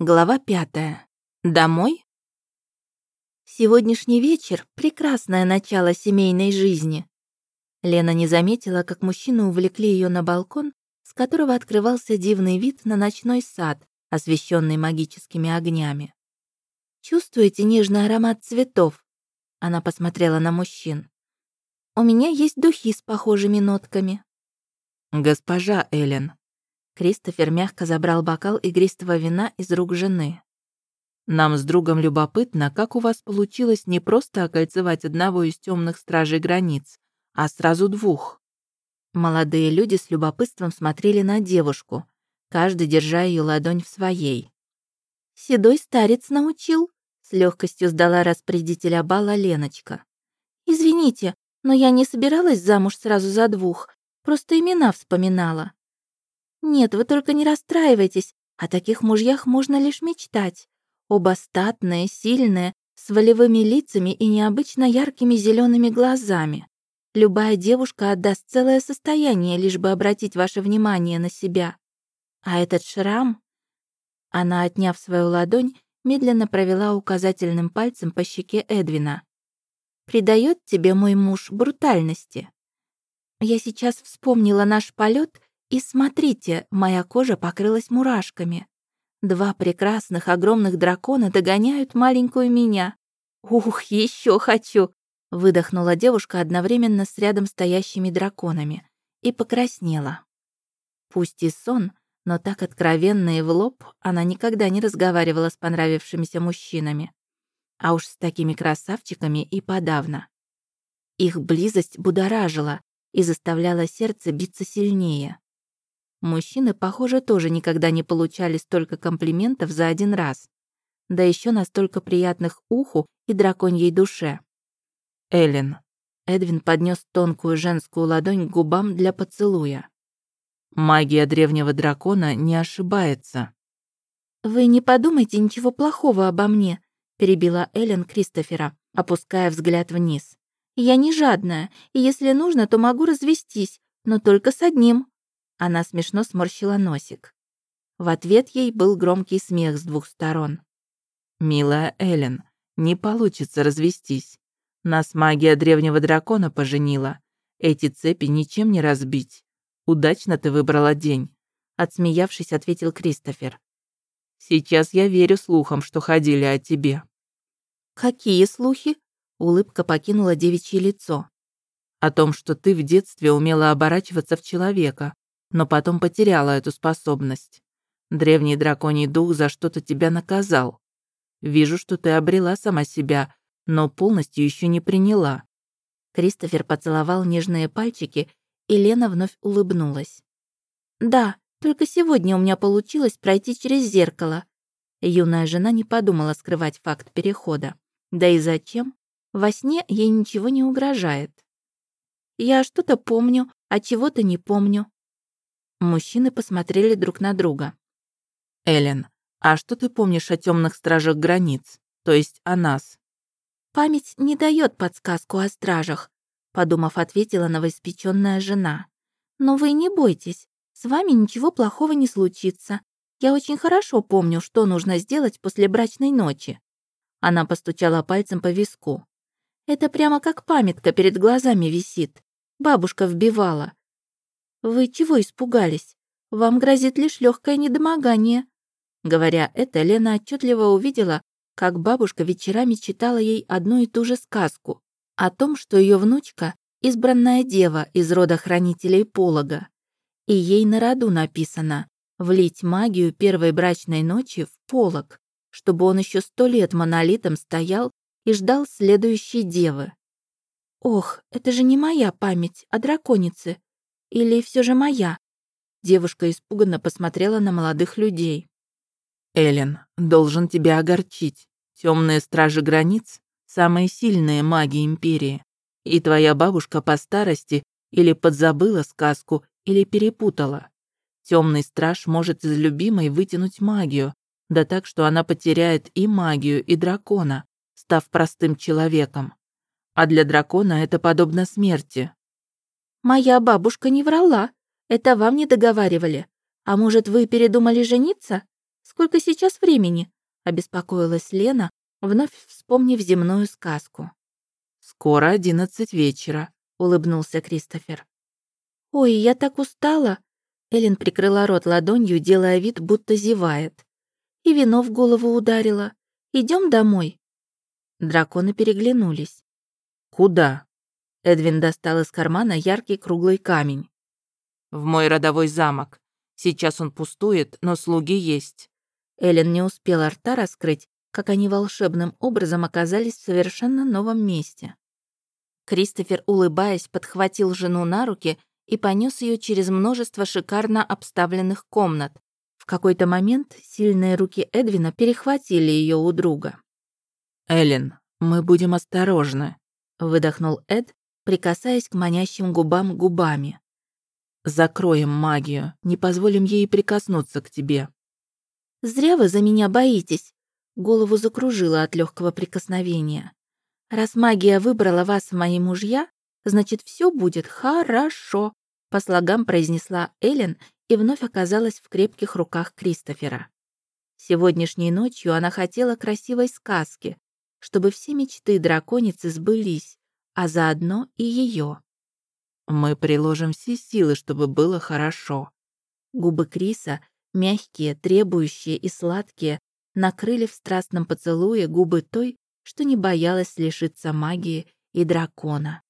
Глава пятая. Домой? Сегодняшний вечер — прекрасное начало семейной жизни. Лена не заметила, как мужчины увлекли ее на балкон, с которого открывался дивный вид на ночной сад, освещенный магическими огнями. «Чувствуете нежный аромат цветов?» Она посмотрела на мужчин. «У меня есть духи с похожими нотками». «Госпожа Эллен», Кристофер мягко забрал бокал игристого вина из рук жены. «Нам с другом любопытно, как у вас получилось не просто окольцевать одного из темных стражей границ, а сразу двух». Молодые люди с любопытством смотрели на девушку, каждый держа ее ладонь в своей. «Седой старец научил», — с легкостью сдала распорядителя бала Леночка. «Извините, но я не собиралась замуж сразу за двух, просто имена вспоминала. Нет, вы только не расстраивайтесь, о таких мужьях можно лишь мечтать. Оба статные, сильные, с волевыми лицами и необычно яркими зелеными глазами. Любая девушка отдаст целое состояние, лишь бы обратить ваше внимание на себя. А этот шрам... Она, отняв свою ладонь, медленно провела указательным пальцем по щеке Эдвина. «Придает тебе мой муж брутальности. Я сейчас вспомнила наш полет и смотрите, моя кожа покрылась мурашками. Два прекрасных огромных дракона догоняют маленькую меня. Ух, еще хочу! Выдохнула девушка одновременно с рядом стоящими драконами и покраснела. Пусть и сон, но так откровенно и в лоб она никогда не разговаривала с понравившимися мужчинами. А уж с такими красавчиками и подавно. Их близость будоражила и заставляла сердце биться сильнее. Мужчины, похоже, тоже никогда не получали столько комплиментов за один раз. Да еще настолько приятных уху и драконьей душе. Эллен. Эдвин поднес тонкую женскую ладонь к губам для поцелуя. Магия древнего дракона не ошибается. «Вы не подумайте ничего плохого обо мне», перебила Эллен Кристофера, опуская взгляд вниз. «Я не жадная, и если нужно, то могу развестись, но только с одним». Она смешно сморщила носик. В ответ ей был громкий смех с двух сторон. «Милая Эллен, не получится развестись. Нас магия древнего дракона поженила. Эти цепи ничем не разбить. Удачно ты выбрала день», — отсмеявшись, ответил Кристофер. «Сейчас я верю слухам, что ходили о тебе». «Какие слухи?» — улыбка покинула девичье лицо. «О том, что ты в детстве умела оборачиваться в человека, но потом потеряла эту способность. Древний драконий дух за что-то тебя наказал. Вижу, что ты обрела сама себя, но полностью еще не приняла». Кристофер поцеловал нежные пальчики, и Лена вновь улыбнулась. «Да, только сегодня у меня получилось пройти через зеркало». Юная жена не подумала скрывать факт перехода. Да и зачем? Во сне ей ничего не угрожает. «Я что-то помню, а чего-то не помню», Мужчины посмотрели друг на друга. «Эллен, а что ты помнишь о темных стражах границ? То есть о нас?» «Память не дает подсказку о стражах», подумав, ответила новоиспеченная жена. «Но вы не бойтесь, с вами ничего плохого не случится. Я очень хорошо помню, что нужно сделать после брачной ночи». Она постучала пальцем по виску. «Это прямо как памятка перед глазами висит. Бабушка вбивала. «Вы чего испугались? Вам грозит лишь легкое недомогание». Говоря это, Лена отчетливо увидела, как бабушка вечерами читала ей одну и ту же сказку о том, что ее внучка — избранная дева из рода хранителей полога. И ей на роду написано «влить магию первой брачной ночи в полог», чтобы он еще сто лет монолитом стоял и ждал следующей девы. «Ох, это же не моя память, а драконицы», или все же моя?» Девушка испуганно посмотрела на молодых людей. «Эллен, должен тебя огорчить. Темные стражи границ — самые сильные маги Империи. И твоя бабушка по старости или подзабыла сказку, или перепутала. Темный страж может из любимой вытянуть магию, да так, что она потеряет и магию, и дракона, став простым человеком. А для дракона это подобно смерти. «Моя бабушка не врала. Это вам не договаривали. А может, вы передумали жениться?» Сколько сейчас времени?» — обеспокоилась Лена, вновь вспомнив земную сказку. «Скоро одиннадцать вечера», — улыбнулся Кристофер. «Ой, я так устала!» Эллен прикрыла рот ладонью, делая вид, будто зевает. И вино в голову ударило. Идем домой?» Драконы переглянулись. «Куда?» Эдвин достал из кармана яркий круглый камень. «В мой родовой замок. Сейчас он пустует, но слуги есть». Эллен не успела рта раскрыть, как они волшебным образом оказались в совершенно новом месте. Кристофер, улыбаясь, подхватил жену на руки и понес ее через множество шикарно обставленных комнат. В какой-то момент сильные руки Эдвина перехватили ее у друга. «Эллен, мы будем осторожны», — выдохнул Эд, прикасаясь к манящим губам губами. «Закроем магию, не позволим ей прикоснуться к тебе». «Зря вы за меня боитесь», — голову закружило от легкого прикосновения. «Раз магия выбрала вас в мои мужья, значит, все будет хорошо», — по слогам произнесла Эллен и вновь оказалась в крепких руках Кристофера. Сегодняшней ночью она хотела красивой сказки, чтобы все мечты драконицы сбылись, а заодно и ее. «Мы приложим все силы, чтобы было хорошо». Губы Криса, мягкие, требующие и сладкие, накрыли в страстном поцелуе губы той, что не боялась лишиться магии и дракона.